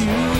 you.